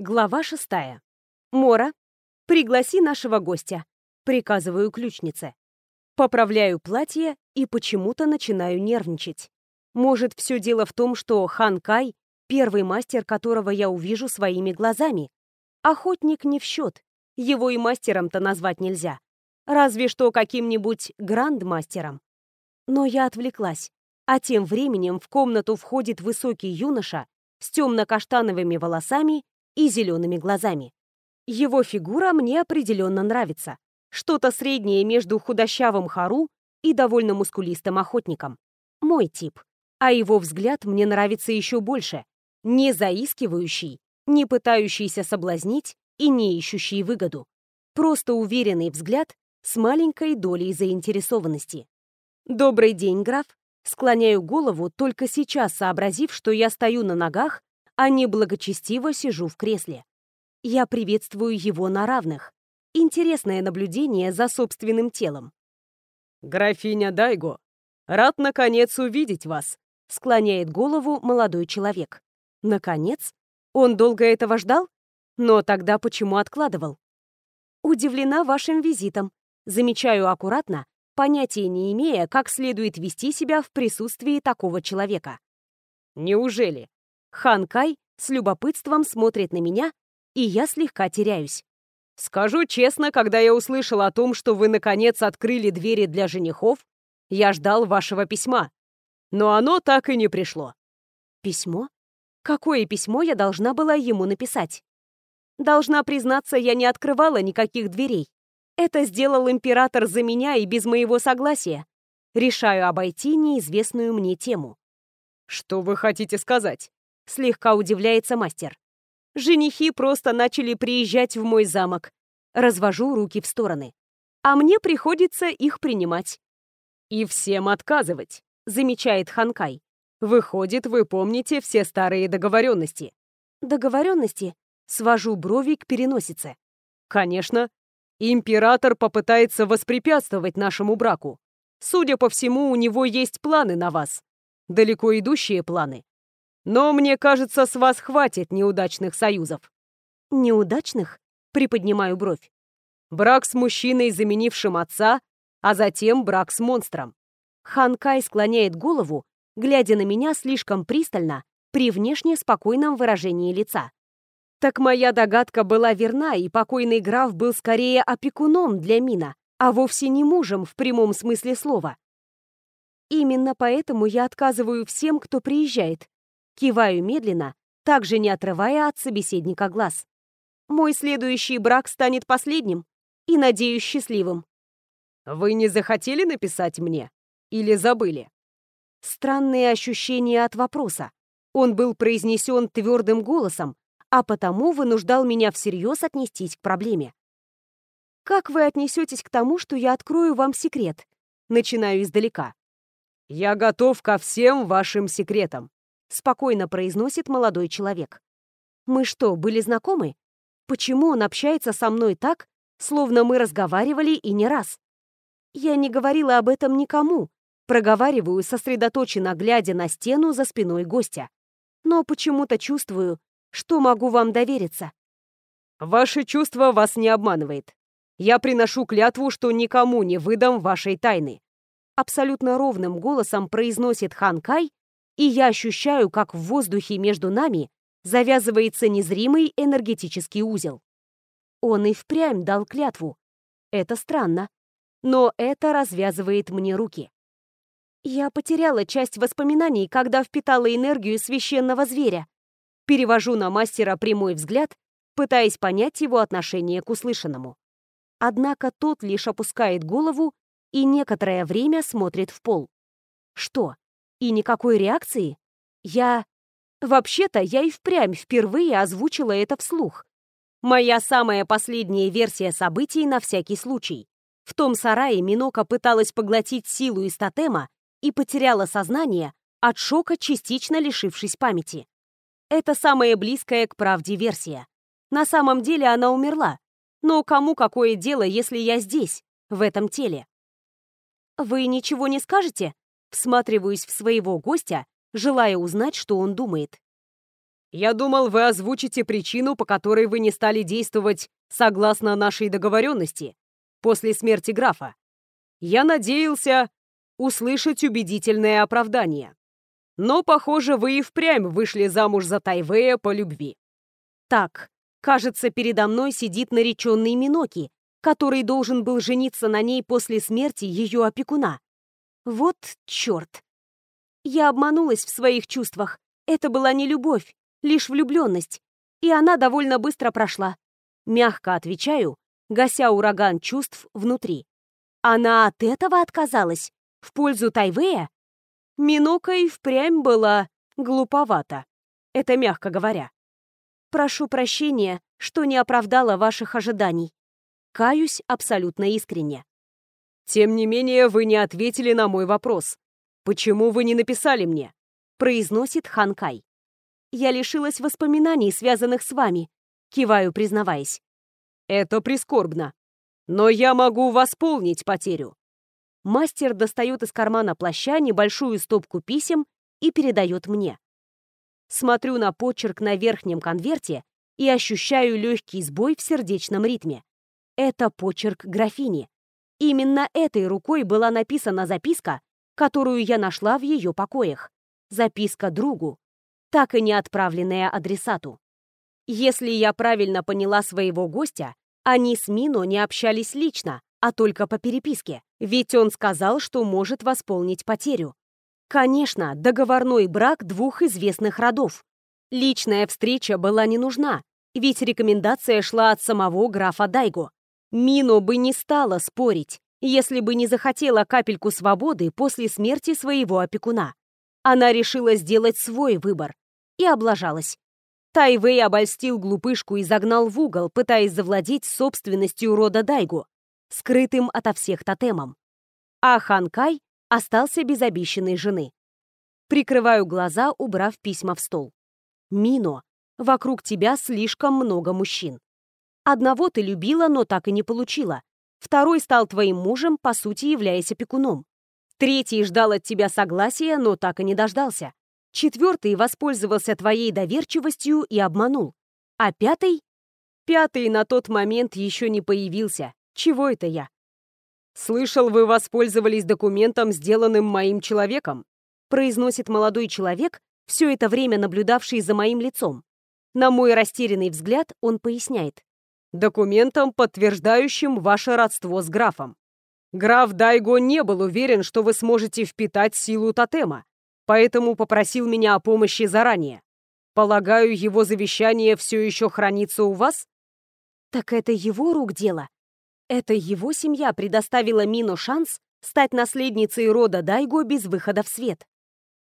Глава шестая. Мора, пригласи нашего гостя. Приказываю ключнице. Поправляю платье и почему-то начинаю нервничать. Может, все дело в том, что Хан Кай — первый мастер, которого я увижу своими глазами. Охотник не в счет, его и мастером-то назвать нельзя. Разве что каким-нибудь грандмастером. Но я отвлеклась, а тем временем в комнату входит высокий юноша с темно-каштановыми волосами и зелеными глазами. Его фигура мне определенно нравится. Что-то среднее между худощавым Хару и довольно мускулистым охотником. Мой тип. А его взгляд мне нравится еще больше. Не заискивающий, не пытающийся соблазнить и не ищущий выгоду. Просто уверенный взгляд с маленькой долей заинтересованности. «Добрый день, граф». Склоняю голову, только сейчас сообразив, что я стою на ногах а не благочестиво сижу в кресле. Я приветствую его на равных. Интересное наблюдение за собственным телом. «Графиня Дайго, рад, наконец, увидеть вас», — склоняет голову молодой человек. «Наконец? Он долго этого ждал? Но тогда почему откладывал?» «Удивлена вашим визитом. Замечаю аккуратно, понятия не имея, как следует вести себя в присутствии такого человека». «Неужели?» Хан Кай с любопытством смотрит на меня, и я слегка теряюсь. «Скажу честно, когда я услышал о том, что вы, наконец, открыли двери для женихов, я ждал вашего письма. Но оно так и не пришло». «Письмо? Какое письмо я должна была ему написать?» Должна признаться, я не открывала никаких дверей. Это сделал император за меня и без моего согласия. Решаю обойти неизвестную мне тему. «Что вы хотите сказать?» Слегка удивляется мастер. Женихи просто начали приезжать в мой замок. Развожу руки в стороны. А мне приходится их принимать. И всем отказывать, замечает Ханкай. Выходит, вы помните все старые договоренности. Договоренности? Свожу брови к переносице. Конечно. Император попытается воспрепятствовать нашему браку. Судя по всему, у него есть планы на вас. Далеко идущие планы. Но мне кажется, с вас хватит неудачных союзов. Неудачных? Приподнимаю бровь. Брак с мужчиной, заменившим отца, а затем брак с монстром. Хан Кай склоняет голову, глядя на меня слишком пристально, при внешне спокойном выражении лица. Так моя догадка была верна, и покойный граф был скорее опекуном для Мина, а вовсе не мужем в прямом смысле слова. Именно поэтому я отказываю всем, кто приезжает, Киваю медленно, также не отрывая от собеседника глаз. Мой следующий брак станет последним и, надеюсь, счастливым. Вы не захотели написать мне? Или забыли? Странные ощущения от вопроса. Он был произнесен твердым голосом, а потому вынуждал меня всерьез отнестись к проблеме. «Как вы отнесетесь к тому, что я открою вам секрет?» Начинаю издалека. «Я готов ко всем вашим секретам», спокойно произносит молодой человек. Мы что, были знакомы? Почему он общается со мной так, словно мы разговаривали и не раз? Я не говорила об этом никому, проговариваю, сосредоточенно глядя на стену за спиной гостя. Но почему-то чувствую, что могу вам довериться. Ваше чувство вас не обманывает. Я приношу клятву, что никому не выдам вашей тайны. Абсолютно ровным голосом произносит Хан Кай и я ощущаю, как в воздухе между нами завязывается незримый энергетический узел. Он и впрямь дал клятву. Это странно, но это развязывает мне руки. Я потеряла часть воспоминаний, когда впитала энергию священного зверя. Перевожу на мастера прямой взгляд, пытаясь понять его отношение к услышанному. Однако тот лишь опускает голову и некоторое время смотрит в пол. Что, и никакой реакции? Я... Вообще-то, я и впрямь впервые озвучила это вслух. Моя самая последняя версия событий на всякий случай. В том сарае Минока пыталась поглотить силу из тотема и потеряла сознание, от шока частично лишившись памяти. Это самая близкая к правде версия. На самом деле она умерла. Но кому какое дело, если я здесь, в этом теле? «Вы ничего не скажете?» Всматриваюсь в своего гостя, желая узнать, что он думает. Я думал, вы озвучите причину, по которой вы не стали действовать согласно нашей договоренности после смерти графа. Я надеялся услышать убедительное оправдание. Но, похоже, вы и впрямь вышли замуж за Тайвея по любви. Так, кажется, передо мной сидит нареченный Миноки, который должен был жениться на ней после смерти ее опекуна. Вот черт. Я обманулась в своих чувствах. Это была не любовь, лишь влюбленность. И она довольно быстро прошла. Мягко отвечаю, гася ураган чувств внутри. Она от этого отказалась? В пользу Тайвея? Минока и впрямь была глуповата. Это мягко говоря. Прошу прощения, что не оправдала ваших ожиданий. Каюсь абсолютно искренне. Тем не менее, вы не ответили на мой вопрос. Почему вы не написали мне? Произносит Ханкай. Я лишилась воспоминаний, связанных с вами. Киваю, признаваясь. Это прискорбно. Но я могу восполнить потерю. Мастер достает из кармана плаща небольшую стопку писем и передает мне. Смотрю на почерк на верхнем конверте и ощущаю легкий сбой в сердечном ритме. Это почерк графини. Именно этой рукой была написана записка, которую я нашла в ее покоях. Записка другу, так и не отправленная адресату. Если я правильно поняла своего гостя, они с Мино не общались лично, а только по переписке, ведь он сказал, что может восполнить потерю. Конечно, договорной брак двух известных родов. Личная встреча была не нужна, ведь рекомендация шла от самого графа Дайго. Мино бы не стала спорить, если бы не захотела капельку свободы после смерти своего опекуна. Она решила сделать свой выбор и облажалась. Тайвей обольстил глупышку и загнал в угол, пытаясь завладеть собственностью рода Дайгу, скрытым ото всех тотемом. А Ханкай остался без обещанной жены. Прикрываю глаза, убрав письма в стол. «Мино, вокруг тебя слишком много мужчин. Одного ты любила, но так и не получила. Второй стал твоим мужем, по сути, являясь опекуном. Третий ждал от тебя согласия, но так и не дождался. Четвертый воспользовался твоей доверчивостью и обманул. А пятый? Пятый на тот момент еще не появился. Чего это я? «Слышал, вы воспользовались документом, сделанным моим человеком», произносит молодой человек, все это время наблюдавший за моим лицом. На мой растерянный взгляд он поясняет документом, подтверждающим ваше родство с графом. Граф Дайго не был уверен, что вы сможете впитать силу тотема, поэтому попросил меня о помощи заранее. Полагаю, его завещание все еще хранится у вас? Так это его рук дело. Это его семья предоставила Мину шанс стать наследницей рода Дайго без выхода в свет.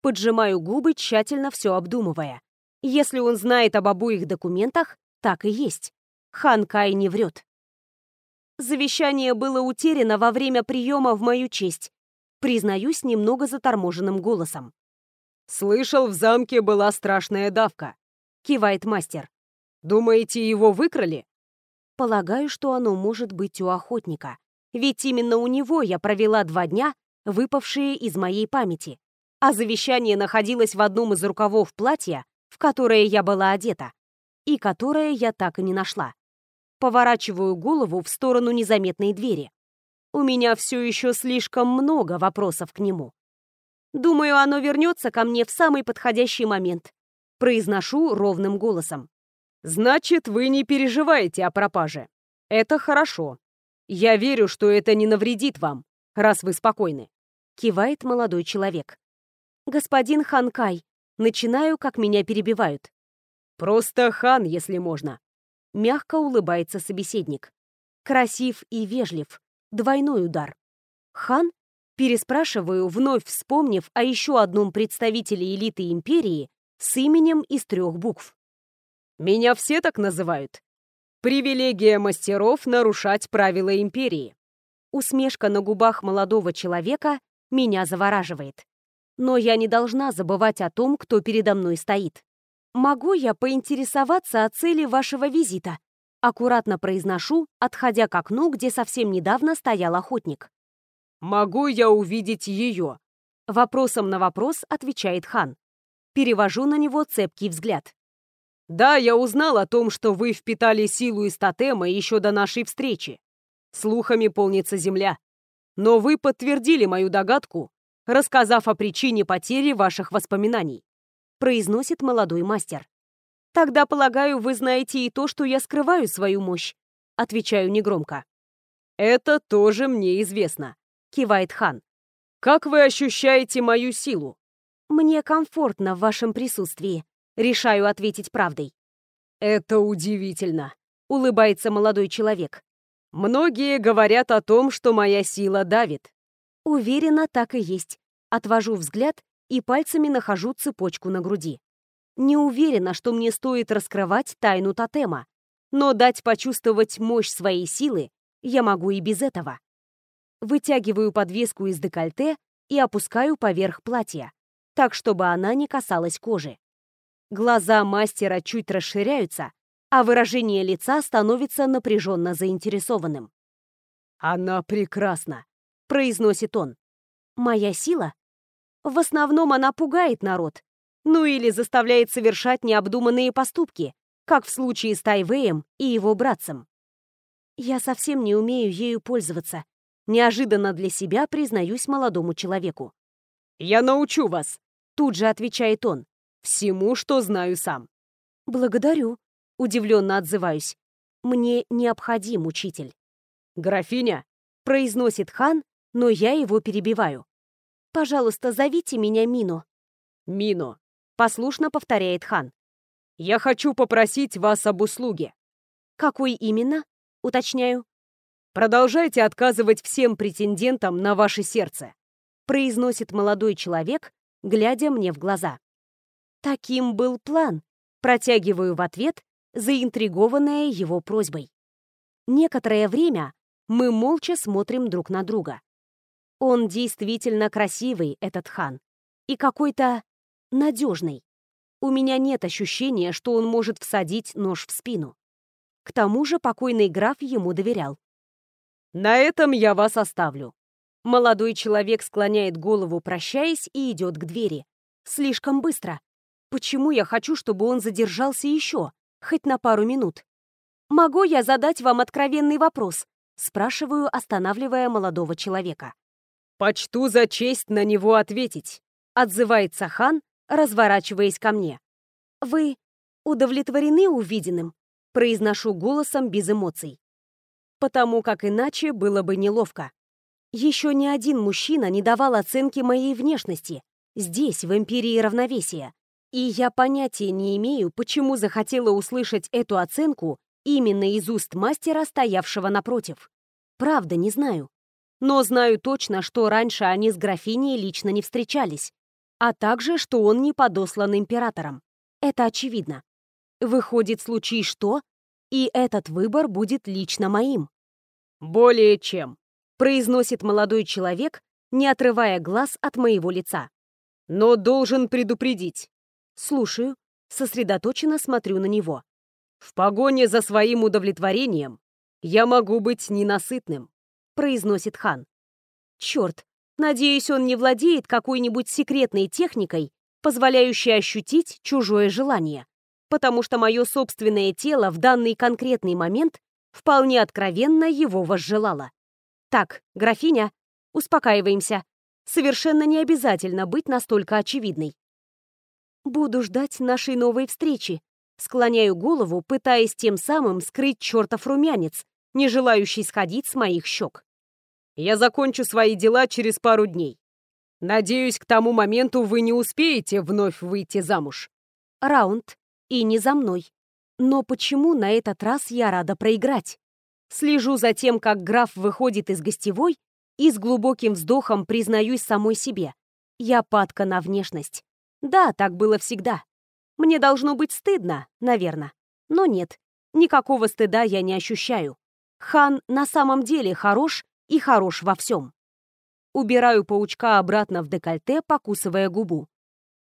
Поджимаю губы, тщательно все обдумывая. Если он знает об обоих документах, так и есть. Хан Кай не врет. Завещание было утеряно во время приема в мою честь. Признаюсь немного заторможенным голосом. «Слышал, в замке была страшная давка», — кивает мастер. «Думаете, его выкрали?» Полагаю, что оно может быть у охотника. Ведь именно у него я провела два дня, выпавшие из моей памяти. А завещание находилось в одном из рукавов платья, в которое я была одета, и которое я так и не нашла. Поворачиваю голову в сторону незаметной двери. У меня все еще слишком много вопросов к нему. Думаю, оно вернется ко мне в самый подходящий момент. Произношу ровным голосом. Значит, вы не переживаете о пропаже. Это хорошо. Я верю, что это не навредит вам, раз вы спокойны. Кивает молодой человек. Господин Ханкай, начинаю, как меня перебивают. Просто хан, если можно. Мягко улыбается собеседник. Красив и вежлив. Двойной удар. Хан? Переспрашиваю, вновь вспомнив о еще одном представителе элиты империи с именем из трех букв. «Меня все так называют. Привилегия мастеров нарушать правила империи». Усмешка на губах молодого человека меня завораживает. Но я не должна забывать о том, кто передо мной стоит. «Могу я поинтересоваться о цели вашего визита?» Аккуратно произношу, отходя к окну, где совсем недавно стоял охотник. «Могу я увидеть ее?» Вопросом на вопрос отвечает хан. Перевожу на него цепкий взгляд. Да, я узнал о том, что вы впитали силу из тотема еще до нашей встречи. Слухами полнится земля. Но вы подтвердили мою догадку, рассказав о причине потери ваших воспоминаний», произносит молодой мастер. «Тогда, полагаю, вы знаете и то, что я скрываю свою мощь», отвечаю негромко. «Это тоже мне известно», кивает хан. «Как вы ощущаете мою силу?» «Мне комфортно в вашем присутствии», решаю ответить правдой. «Это удивительно», — улыбается молодой человек. «Многие говорят о том, что моя сила давит». Уверена, так и есть. Отвожу взгляд и пальцами нахожу цепочку на груди. Не уверена, что мне стоит раскрывать тайну тотема, но дать почувствовать мощь своей силы я могу и без этого. Вытягиваю подвеску из декольте и опускаю поверх платья, так, чтобы она не касалась кожи. Глаза мастера чуть расширяются, а выражение лица становится напряженно заинтересованным. «Она прекрасна», — произносит он. «Моя сила? В основном она пугает народ, ну или заставляет совершать необдуманные поступки, как в случае с Тайвеем и его братцем. Я совсем не умею ею пользоваться. Неожиданно для себя признаюсь молодому человеку. «Я научу вас», — тут же отвечает он. «Всему, что знаю сам». «Благодарю», — удивленно отзываюсь. «Мне необходим учитель». «Графиня», — произносит хан, но я его перебиваю. «Пожалуйста, зовите меня Мино». «Мино», — послушно повторяет хан. «Я хочу попросить вас об услуге». «Какой именно?» — уточняю. «Продолжайте отказывать всем претендентам на ваше сердце», — произносит молодой человек, глядя мне в глаза. Таким был план. Протягиваю в ответ, заинтригованная его просьбой. Некоторое время мы молча смотрим друг на друга. Он действительно красивый, этот хан, и какой-то надежный. У меня нет ощущения, что он может всадить нож в спину. К тому же покойный граф ему доверял. «На этом я вас оставлю». Молодой человек склоняет голову, прощаясь, и идет к двери. Слишком быстро. Почему я хочу, чтобы он задержался еще, хоть на пару минут? «Могу я задать вам откровенный вопрос?» Спрашиваю, останавливая молодого человека. «Почту за честь на него ответить», — отзывается хан, разворачиваясь ко мне. «Вы удовлетворены увиденным?» Произношу голосом без эмоций. Потому как иначе было бы неловко. Еще ни один мужчина не давал оценки моей внешности, здесь, в Империи Равновесия. И я понятия не имею, почему захотела услышать эту оценку именно из уст мастера, стоявшего напротив. Правда, не знаю но знаю точно, что раньше они с графиней лично не встречались, а также, что он не подослан императором. Это очевидно. Выходит, случай что, и этот выбор будет лично моим. «Более чем», — произносит молодой человек, не отрывая глаз от моего лица. «Но должен предупредить». Слушаю, сосредоточенно смотрю на него. «В погоне за своим удовлетворением я могу быть ненасытным произносит хан. Черт, надеюсь, он не владеет какой-нибудь секретной техникой, позволяющей ощутить чужое желание, потому что мое собственное тело в данный конкретный момент вполне откровенно его возжелало. Так, графиня, успокаиваемся. Совершенно не обязательно быть настолько очевидной. Буду ждать нашей новой встречи. Склоняю голову, пытаясь тем самым скрыть чертов румянец, не желающий сходить с моих щек. Я закончу свои дела через пару дней. Надеюсь, к тому моменту вы не успеете вновь выйти замуж. Раунд. И не за мной. Но почему на этот раз я рада проиграть? Слежу за тем, как граф выходит из гостевой, и с глубоким вздохом признаюсь самой себе. Я падка на внешность. Да, так было всегда. Мне должно быть стыдно, наверное. Но нет, никакого стыда я не ощущаю. Хан на самом деле хорош и хорош во всем. Убираю паучка обратно в декольте, покусывая губу.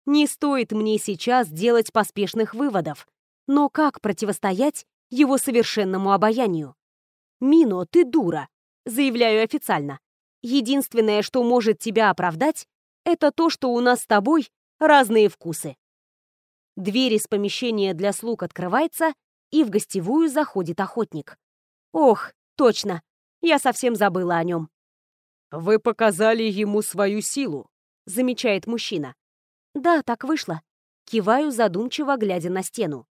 Не стоит мне сейчас делать поспешных выводов, но как противостоять его совершенному обаянию? «Мино, ты дура», — заявляю официально. Единственное, что может тебя оправдать, это то, что у нас с тобой разные вкусы. Дверь из помещения для слуг открывается, и в гостевую заходит охотник. Ох, точно, я совсем забыла о нем. «Вы показали ему свою силу», — замечает мужчина. «Да, так вышло». Киваю, задумчиво глядя на стену.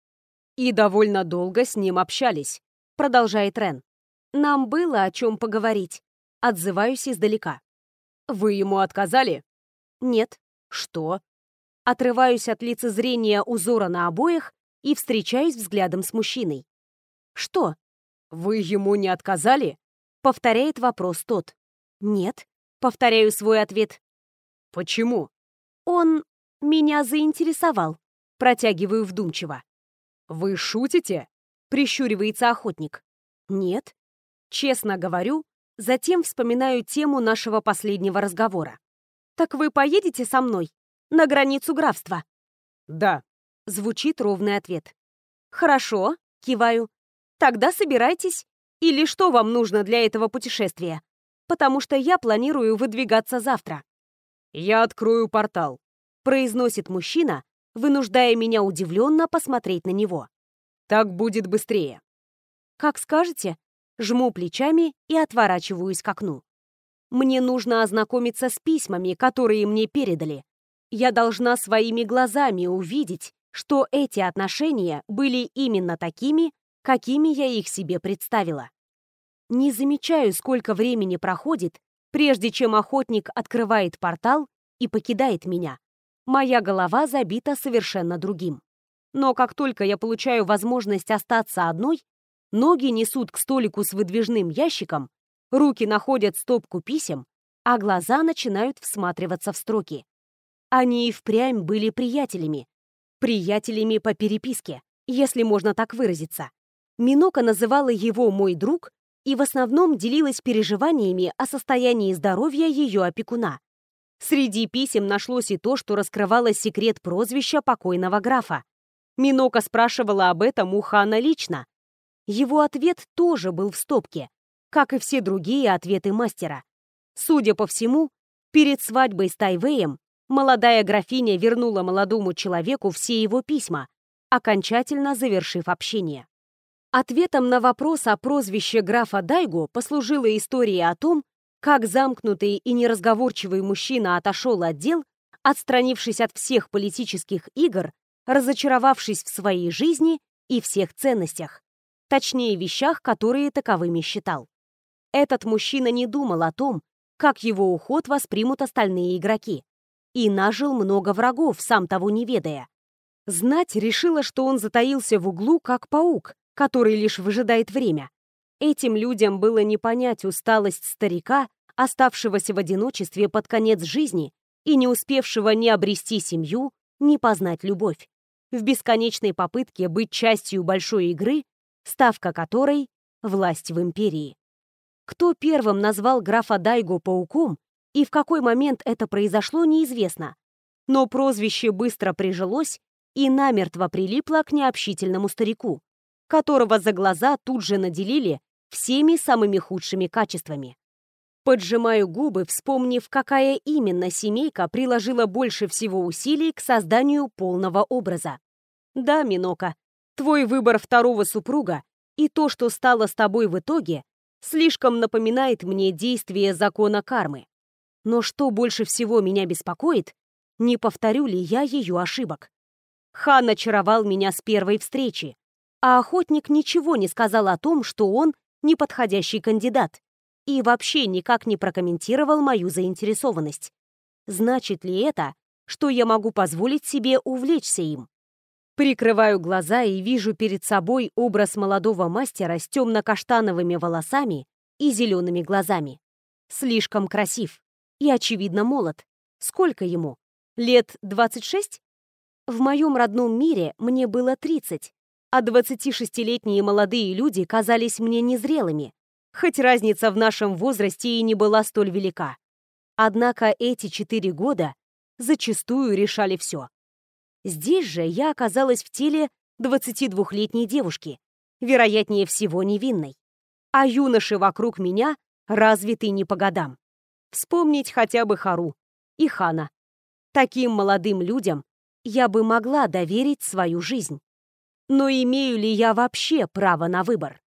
«И довольно долго с ним общались», — продолжает Рен. «Нам было о чем поговорить». Отзываюсь издалека. «Вы ему отказали?» «Нет». «Что?» Отрываюсь от лицезрения узора на обоях и встречаюсь взглядом с мужчиной. «Что?» «Вы ему не отказали?» Повторяет вопрос тот. «Нет». Повторяю свой ответ. «Почему?» «Он меня заинтересовал». Протягиваю вдумчиво. «Вы шутите?» Прищуривается охотник. «Нет». Честно говорю, затем вспоминаю тему нашего последнего разговора. «Так вы поедете со мной? На границу графства?» «Да», — звучит ровный ответ. «Хорошо», — киваю. «Тогда собирайтесь. Или что вам нужно для этого путешествия? Потому что я планирую выдвигаться завтра». «Я открою портал», — произносит мужчина, вынуждая меня удивленно посмотреть на него. «Так будет быстрее». «Как скажете», жму плечами и отворачиваюсь к окну. Мне нужно ознакомиться с письмами, которые мне передали. Я должна своими глазами увидеть, что эти отношения были именно такими, какими я их себе представила. Не замечаю, сколько времени проходит, прежде чем охотник открывает портал и покидает меня. Моя голова забита совершенно другим. Но как только я получаю возможность остаться одной, ноги несут к столику с выдвижным ящиком, руки находят стопку писем, а глаза начинают всматриваться в строки. Они и впрямь были приятелями. Приятелями по переписке, если можно так выразиться. Минока называла его «мой друг» и в основном делилась переживаниями о состоянии здоровья ее опекуна. Среди писем нашлось и то, что раскрывало секрет прозвища покойного графа. Минока спрашивала об этом у хана лично. Его ответ тоже был в стопке, как и все другие ответы мастера. Судя по всему, перед свадьбой с Тайвеем молодая графиня вернула молодому человеку все его письма, окончательно завершив общение. Ответом на вопрос о прозвище графа Дайго послужила история о том, как замкнутый и неразговорчивый мужчина отошел от дел, отстранившись от всех политических игр, разочаровавшись в своей жизни и всех ценностях, точнее вещах, которые таковыми считал. Этот мужчина не думал о том, как его уход воспримут остальные игроки, и нажил много врагов, сам того не ведая. Знать решила, что он затаился в углу, как паук, который лишь выжидает время. Этим людям было не понять усталость старика, оставшегося в одиночестве под конец жизни и не успевшего ни обрести семью, ни познать любовь. В бесконечной попытке быть частью большой игры, ставка которой — власть в империи. Кто первым назвал графа Дайго пауком и в какой момент это произошло, неизвестно. Но прозвище быстро прижилось и намертво прилипло к необщительному старику, которого за глаза тут же наделили всеми самыми худшими качествами. Поджимаю губы, вспомнив, какая именно семейка приложила больше всего усилий к созданию полного образа. Да, Минока, твой выбор второго супруга и то, что стало с тобой в итоге, слишком напоминает мне действие закона кармы. Но что больше всего меня беспокоит, не повторю ли я ее ошибок. Хан очаровал меня с первой встречи, а охотник ничего не сказал о том, что он неподходящий кандидат, и вообще никак не прокомментировал мою заинтересованность. Значит ли это, что я могу позволить себе увлечься им? Прикрываю глаза и вижу перед собой образ молодого мастера с темно-каштановыми волосами и зелеными глазами. Слишком красив и, очевидно, молод. Сколько ему? Лет 26? В моем родном мире мне было 30, а 26-летние молодые люди казались мне незрелыми, хоть разница в нашем возрасте и не была столь велика. Однако эти четыре года зачастую решали все. Здесь же я оказалась в теле 22-летней девушки, вероятнее всего невинной. А юноши вокруг меня развиты не по годам. Вспомнить хотя бы Хару и Хана. Таким молодым людям я бы могла доверить свою жизнь. Но имею ли я вообще право на выбор?